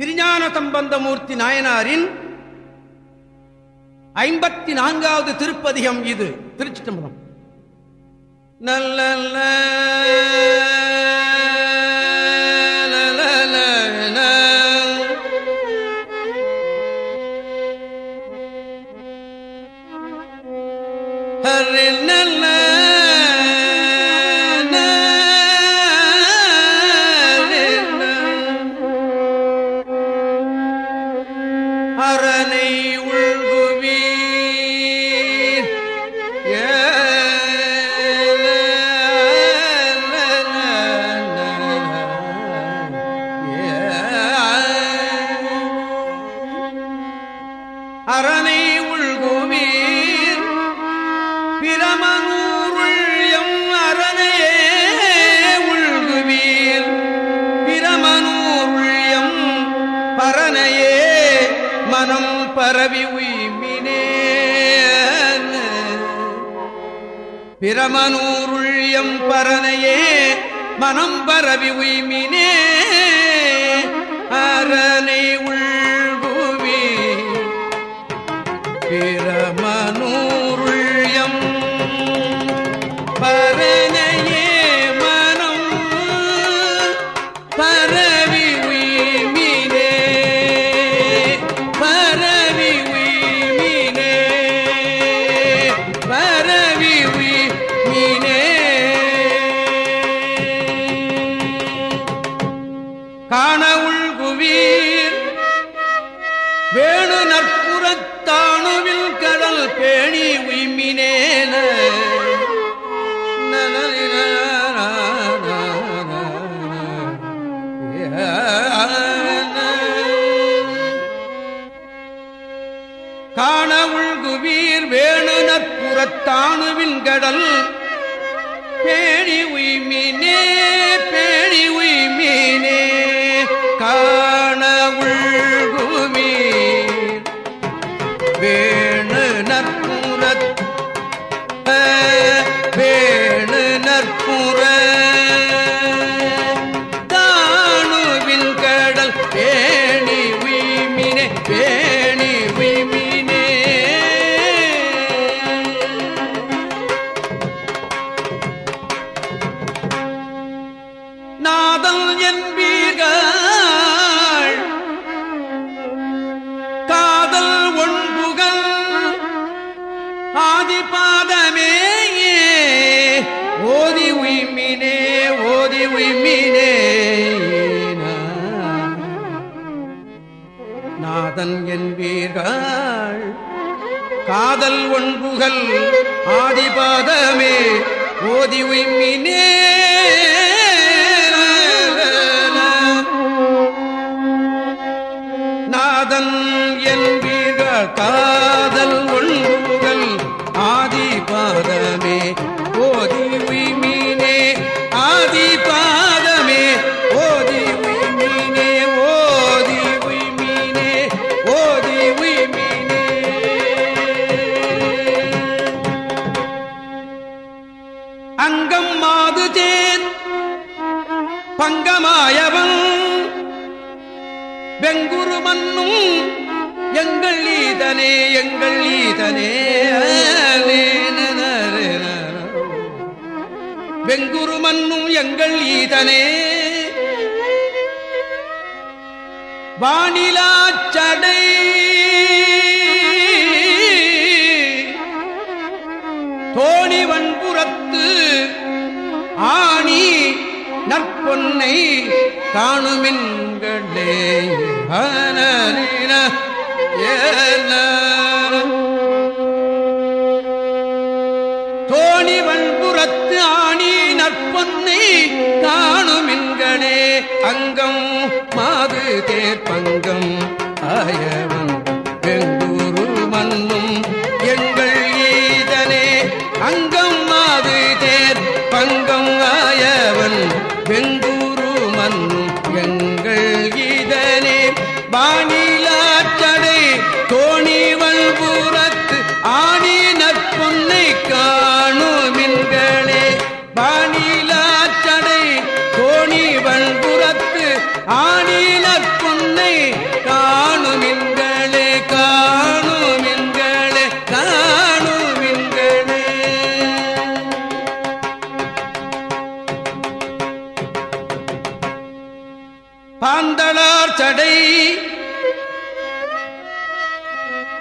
திருஞான சம்பந்தமூர்த்தி நாயனாரின் ஐம்பத்தி நான்காவது திருப்பதிகம் இது. திருச்சி தம்பரம் நல்ல ஹரி நல்ல பரவி உய்மினே பிரமனூருள்யம் பரனையே மனம் பரவி உய்மினே அரணை வேணு நற்புறத்தாணுவில் கடல் பேணி உய்மினேன. காண உள்குவீர் வேணு நற்புறத்தாணுவின் கடல் பேணி உய்மினே பேணி உய்மினே. ஆதி பாதமே ஓதி உய்மினே ஓதி உய்மினே. நாதன் என்பீர்கள். காதல் ஒன்புகள் ஆதிபாதமே. ஓதி உய்மினே. வெங்குரு மன்னும் எங்கள் ஈதனே. வானிலாச்சடை தோணி வன்புறத்து ஆணி நற்பொன்னை காணுமின்களே. ஏன அங்கம்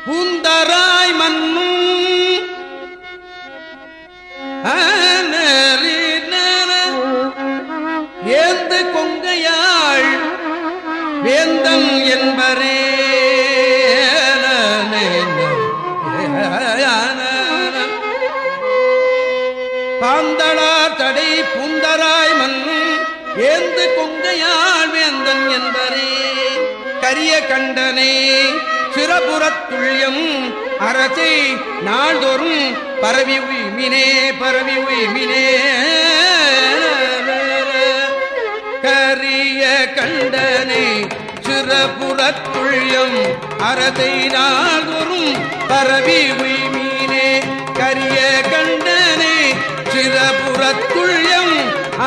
பூந்தராய் மண்ணும் ஏந்த கொங்கையாள் வேந்தன் என்பரே. பாந்தளார் தடை பூந்தராய் மண்ணும் ஏந்து கொங்கையாள் வேந்தன் என்பரே. கரிய கண்டனே சிறபுறத்துள்ளியம் அரசை நாள்தோறும் பரவி உய்மினே பரவி உய்மினே கரிய கண்டனை சிறபுறத்துள்ளியம் அரசை நாள்தோறும் பரவி உய்மினே கரிய கண்டனை சிறபுறத்துள்ளியம்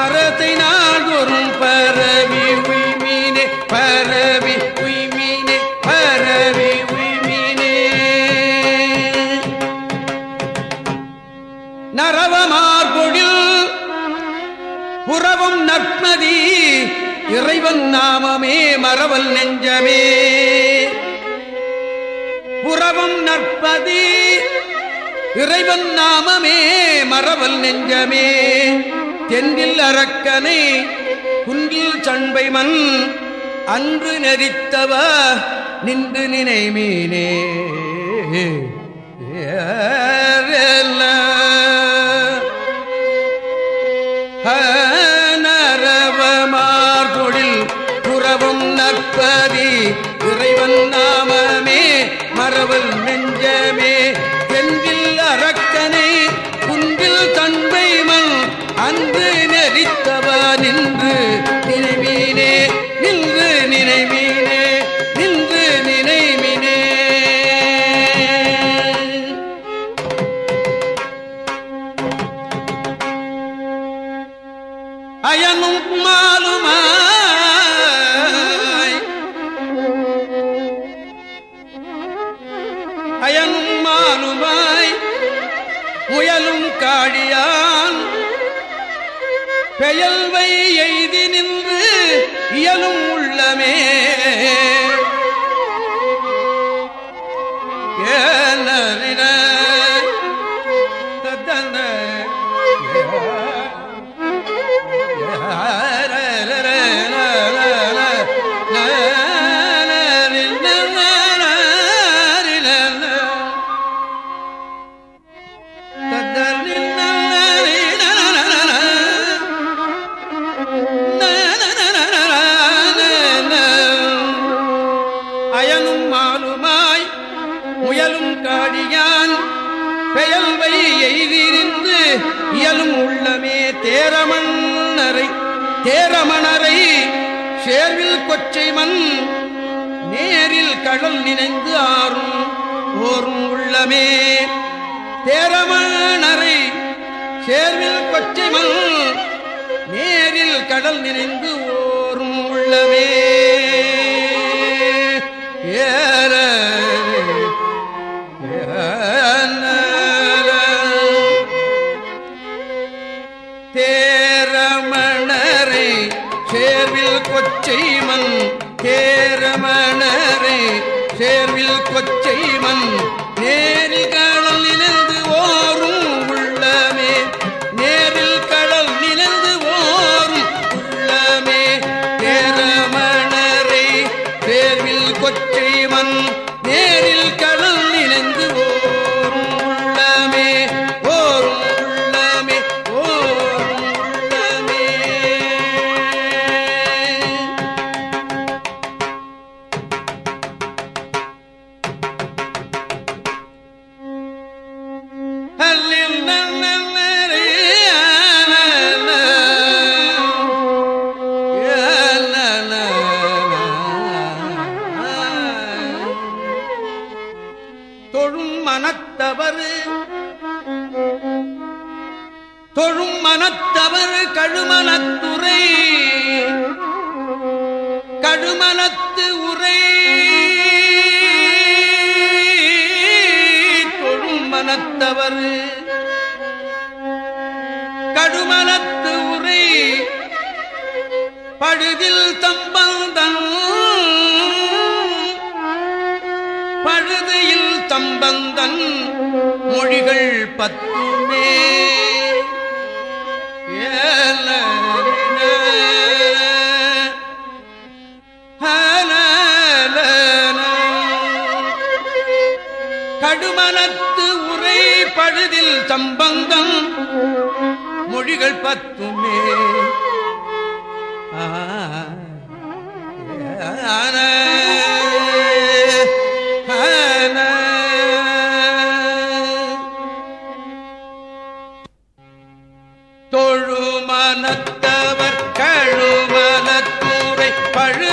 அரசை நாள்தோறும் பரவி உய்மினே பரவி நரவமார்பொழில். புறவும் நட்மதி இறைவன் நாமமே மரவல் நெஞ்சமே. புறவும் நற்பதி இறைவன் நாமமே மரவல் நெஞ்சமே. தென்னில் அரக்கனை குன்றில் சண்பை மண் அன்று நெறித்தவ நின்று நினைமீனே. ஏ புறவும் இறைவன் நாமமே மரவல் நெஞ்சமே. தென்பில் அரக்கனை குன்பில் தன்மை மண் அன்று நெறித்தவ நின்று நினைவீனே நின்று நினைவீனே நின்று நினைவினே. அயனும் மாலுமா இயலும் உள்ளமே. ஏனறின தேரமணரை சேர்வில் கொச்சை மண் நேரில் கடல் நினைந்து ஆறும் ஓரும் உள்ளமே. தேரமணரை சேர்வில் கொச்சை மண் நேரில் கடல் நினைந்து ஓரும் உள்ளமே. கொச்சைமன் கொச்சை சேர்வில் கொச்சைமன் நேரி கரும்பும் மனத்தவர் கழுமலத்துறை. கழுமலத்து உரை. தொழும் மனத்தவர் கடுமலத்து உரை. பழுதில் தம்பந்தன் பழுதையில் தம்பந்தன் மொழிகள் பத்து. மனதில் சம்பந்தம் மொழிகள் பத்துமே. ஆன தொழுமனத்தவர் கழுமலத்துறை பழு